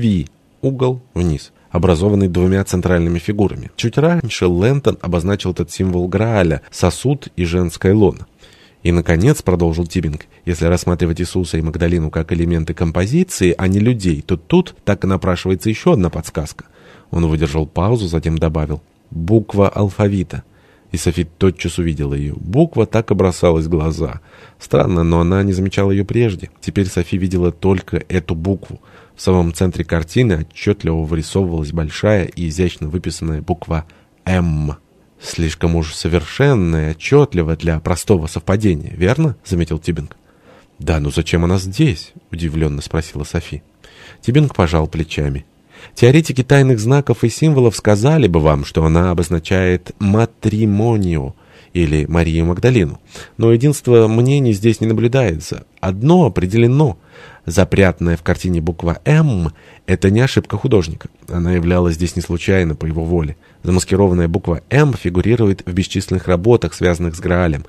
V, угол вниз, образованный двумя центральными фигурами. Чуть раньше Лэнтон обозначил этот символ Грааля, сосуд и женское лоно. И, наконец, продолжил Тибинг, если рассматривать Иисуса и Магдалину как элементы композиции, а не людей, то тут так и напрашивается еще одна подсказка. Он выдержал паузу, затем добавил «буква алфавита». И Софи тотчас увидела ее. Буква так и бросалась в глаза. Странно, но она не замечала ее прежде. Теперь Софи видела только эту букву. В самом центре картины отчетливо вырисовывалась большая и изящно выписанная буква «М». «Слишком уж совершенная, отчетливо для простого совпадения, верно?» — заметил Тибинг. «Да, но зачем она здесь?» — удивленно спросила Софи. Тибинг пожал плечами. Теоретики тайных знаков и символов сказали бы вам, что она обозначает «матримонио» или Марию Магдалину. Но единство мнений здесь не наблюдается. Одно определено. Запрятанная в картине буква «М» — это не ошибка художника. Она являлась здесь не случайно, по его воле. Замаскированная буква «М» фигурирует в бесчисленных работах, связанных с Граалем,